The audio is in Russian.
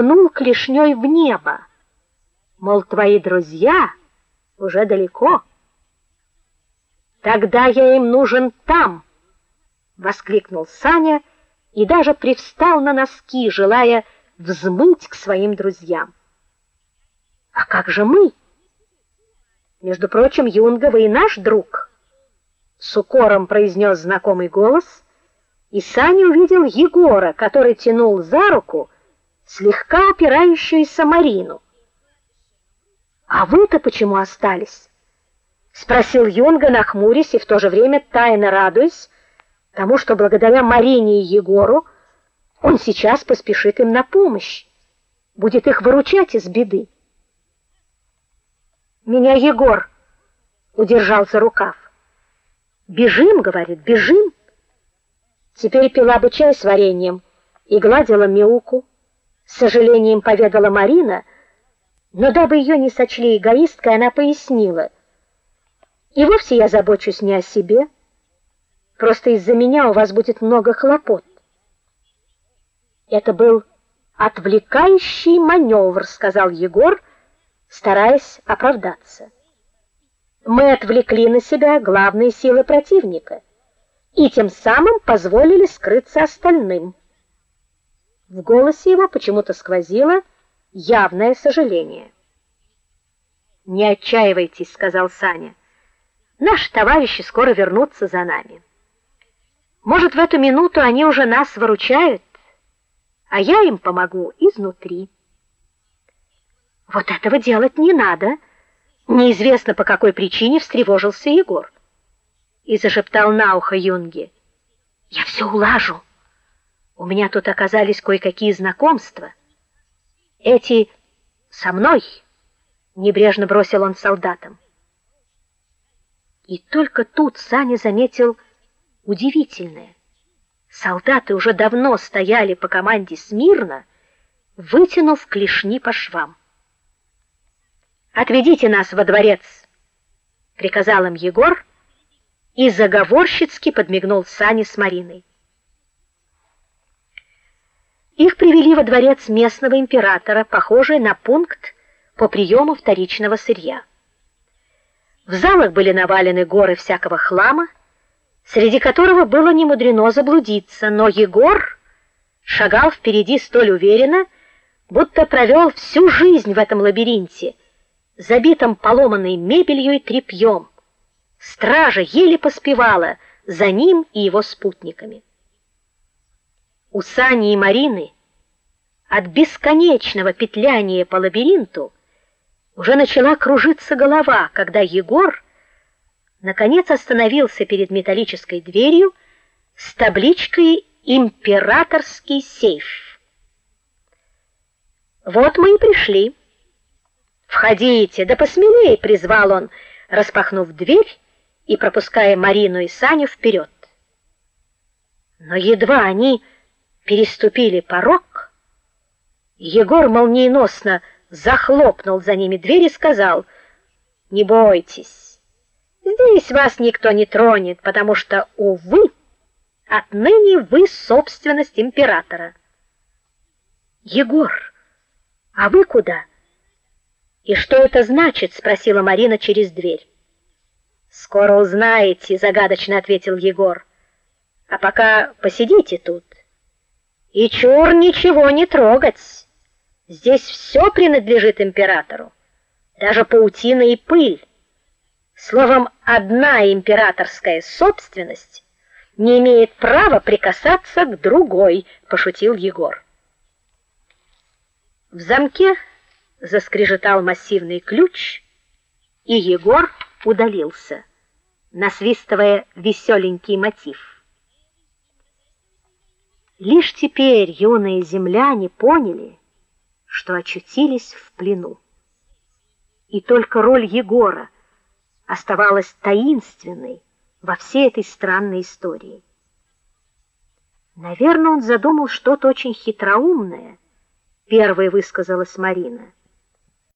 ткнул клешней в небо. Мол, твои друзья уже далеко. Тогда я им нужен там, воскликнул Саня и даже привстал на носки, желая взмыть к своим друзьям. А как же мы? Между прочим, Юнга, и наш друг, с укором произнес знакомый голос, и Саня увидел Егора, который тянул за руку слегка опирающуюся Марину. А вы-то почему остались? спросил Юнга, нахмурясь и в то же время тайно радуясь тому, что благодаря Марине и Егору он сейчас поспешит им на помощь, будет их выручать из беды. Меня Егор удержал за рукав. Бежим, говорит, бежим. Теперь пила бы чай с вареньем и гладила Миуку. С сожалением поведала Марина, но дабы ее не сочли эгоисткой, она пояснила: "И вовсе я забочусь не о себе, просто из-за меня у вас будет много хлопот". Это был отвлекающий маневр, сказал Егор, стараясь оправдаться. Мы отвлекли на себя главные силы противника и тем самым позволили скрыться остальным. В голосе его почему-то сквозило явное сожаление. Не отчаивайтесь, сказал Саня. Наши товарищи скоро вернутся за нами. Может, в эту минуту они уже нас выручают, а я им помогу изнутри. Вот этого делать не надо. Неизвестно по какой причине встревожился Егор и зашептал на ухо Юнге: "Я все улажу. У меня тут оказались кое-какие знакомства. Эти со мной", небрежно бросил он солдатам. И только тут Саня заметил удивительное. Солдаты уже давно стояли по команде смирно, вытянув клешни по швам. Отведите нас во дворец, приказал им Егор и заговорщицки подмигнул Сане с Мариной. Их привели во дворец местного императора, похожий на пункт по приему вторичного сырья. В залах были навалены горы всякого хлама, среди которого было немудрено заблудиться, но Егор шагал впереди столь уверенно, будто провел всю жизнь в этом лабиринте забитом поломанной мебелью и тряпьем. Стража еле поспевала за ним и его спутниками. У Сани и Марины от бесконечного петляния по лабиринту уже начала кружиться голова, когда Егор наконец остановился перед металлической дверью с табличкой Императорский сейф. Вот мы и пришли. "Входите, да посмелее", призвал он, распахнув дверь и пропуская Марину и Саню вперед. Но едва они переступили порог, Егор молниеносно захлопнул за ними дверь и сказал: "Не бойтесь. Здесь вас никто не тронет, потому что увы, отныне вы собственность императора". Егор, а вы куда? И что это значит, спросила Марина через дверь. Скоро узнаете, загадочно ответил Егор. А пока посидите тут. И чур ничего не трогать. Здесь все принадлежит императору, даже паутина и пыль. Словом, одна императорская собственность не имеет права прикасаться к другой, пошутил Егор. В замке заскрежетал массивный ключ, и Егор удалился, насвистывая веселенький мотив. Лишь теперь юные земляне поняли, что очутились в плену. И только роль Егора оставалась таинственной во всей этой странной истории. Наверное, он задумал что-то очень хитроумное, первой высказалась Марина.